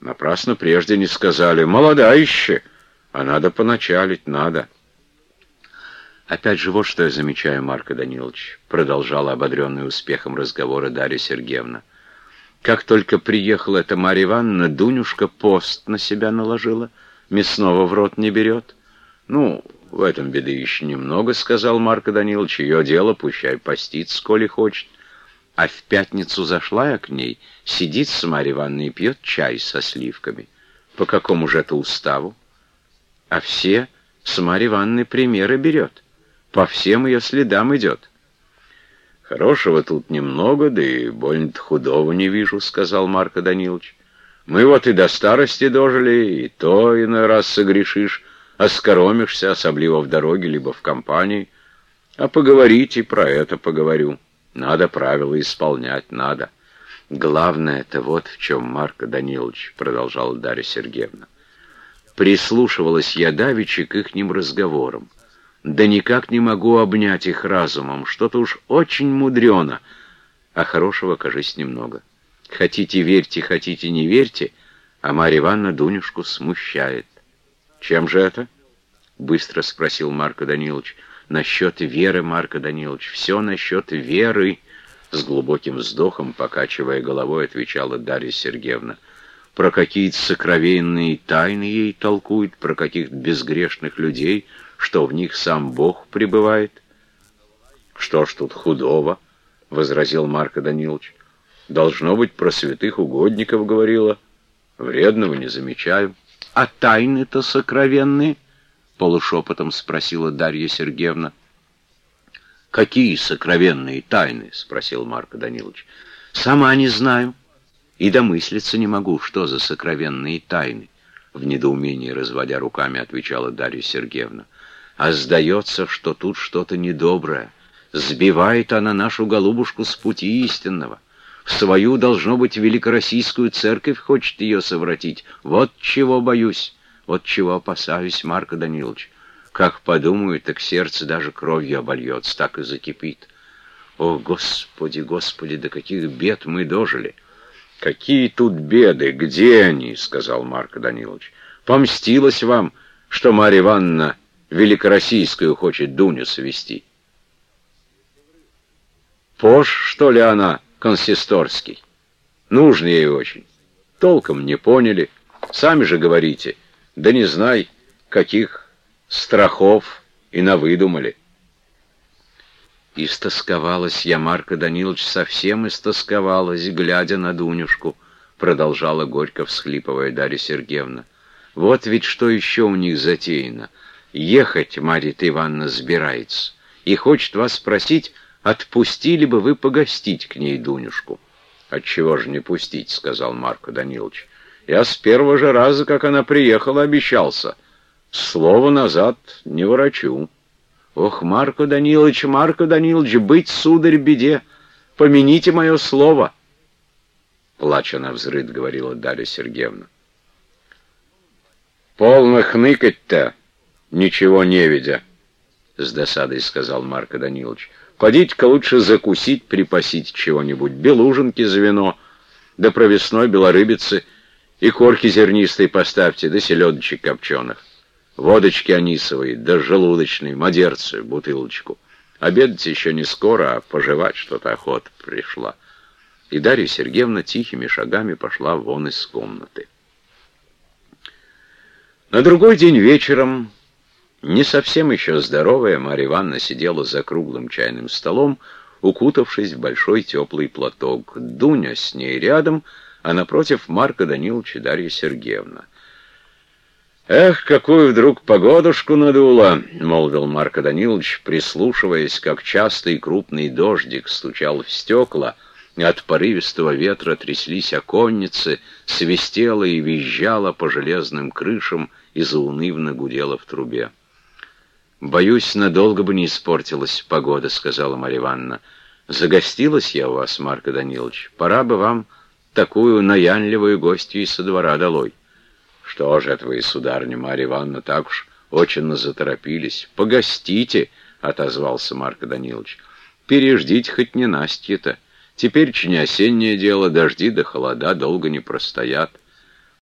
Напрасно прежде не сказали. Молода еще, а надо поначалить, надо. Опять же, вот что я замечаю, Марко Данилович, продолжала ободренный успехом разговора Дарья Сергеевна. Как только приехала эта Марья Ивановна, Дунюшка пост на себя наложила, мясного в рот не берет. Ну, в этом беды еще немного, сказал Марко Данилович, ее дело, пущай постит, сколи хочет. А в пятницу зашла я к ней, сидит с Марьей Ивановной и пьет чай со сливками. По какому же это уставу? А все с Марьей Ивановной примеры берет. По всем ее следам идет. Хорошего тут немного, да и больно-то худого не вижу, сказал Марко Данилович. Мы вот и до старости дожили, и то иной раз согрешишь, оскоромишься, особливо в дороге, либо в компании. А поговорить и про это поговорю. Надо правила исполнять, надо. главное это вот в чем, Марко Данилович, продолжала Дарья Сергеевна. Прислушивалась я давеча к ихним разговорам. Да никак не могу обнять их разумом, что-то уж очень мудрено, а хорошего, кажись, немного. Хотите верьте, хотите не верьте, а Марья Ивановна Дунюшку смущает. Чем же это? Быстро спросил Марко Данилович. Насчет веры, Марко Данилович, все насчет веры. С глубоким вздохом, покачивая головой, отвечала Дарья Сергеевна. Про какие-то сокровенные тайны ей толкует, про каких-то безгрешных людей, что в них сам Бог пребывает. Что ж тут худого, — возразил Марко Данилович. Должно быть, про святых угодников говорила. Вредного не замечаю. А тайны-то сокровенные — полушепотом спросила Дарья Сергеевна. «Какие сокровенные тайны?» — спросил Марко Данилович. «Сама не знаю. И домыслиться не могу, что за сокровенные тайны?» В недоумении, разводя руками, отвечала Дарья Сергеевна. «А сдается, что тут что-то недоброе. Сбивает она нашу голубушку с пути истинного. В свою, должно быть, великороссийскую церковь хочет ее совратить. Вот чего боюсь». Вот чего опасаюсь, Марко Данилович. Как подумаю, так сердце даже кровью обольется, так и закипит. О, Господи, Господи, до каких бед мы дожили! Какие тут беды? Где они? — сказал Марко Данилович. Помстилась вам, что Марья Ивановна Великороссийскую хочет Дуню свести. Пош, что ли, она, консисторский? Нужно ей очень. Толком не поняли. Сами же говорите — да не знай, каких страхов и навыдумали. Истосковалась я, Марко Данилович, совсем истосковалась, глядя на Дунюшку, продолжала горько всхлипывая Дарья Сергеевна. Вот ведь что еще у них затеяно. Ехать Марья Ивановна сбирается и хочет вас спросить, отпустили бы вы погостить к ней Дунюшку. «Отчего же не пустить?» — сказал Марко Данилович. Я с первого же раза, как она приехала, обещался. Слово назад не ворочу. Ох, Марко Данилович, Марко Данилович, быть, сударь, беде, помяните мое слово. Плача на взрыд, говорила Дарья Сергеевна. Полно хныкать-то, ничего не видя, с досадой сказал Марко Данилович. Подите-ка лучше закусить, припасить чего-нибудь, белужинки за вино, да провесной белорыбицы — и корки зернистой поставьте, да селедочек копченых. Водочки анисовой, да желудочной, мадерцы, бутылочку. Обедать еще не скоро, а пожевать что-то охота пришла. И Дарья Сергеевна тихими шагами пошла вон из комнаты. На другой день вечером, не совсем еще здоровая, Марья Ивановна сидела за круглым чайным столом, укутавшись в большой теплый платок. Дуня с ней рядом — а напротив Марка Данилович и Дарья Сергеевна. «Эх, какую вдруг погодушку надуло!» — молвил Марко Данилович, прислушиваясь, как частый крупный дождик стучал в стекла, от порывистого ветра тряслись оконницы, свистело и визжало по железным крышам и заунывно гудело в трубе. «Боюсь, надолго бы не испортилась погода», — сказала Марья Ивановна. «Загостилась я у вас, Марко Данилович. Пора бы вам такую наянливую гостью со двора долой. Что же это вы, сударыня Марья Ивановна, так уж очень заторопились? Погостите, — отозвался Марко Данилович. Переждите хоть не Настя-то. Теперь не осеннее дело, дожди да холода долго не простоят.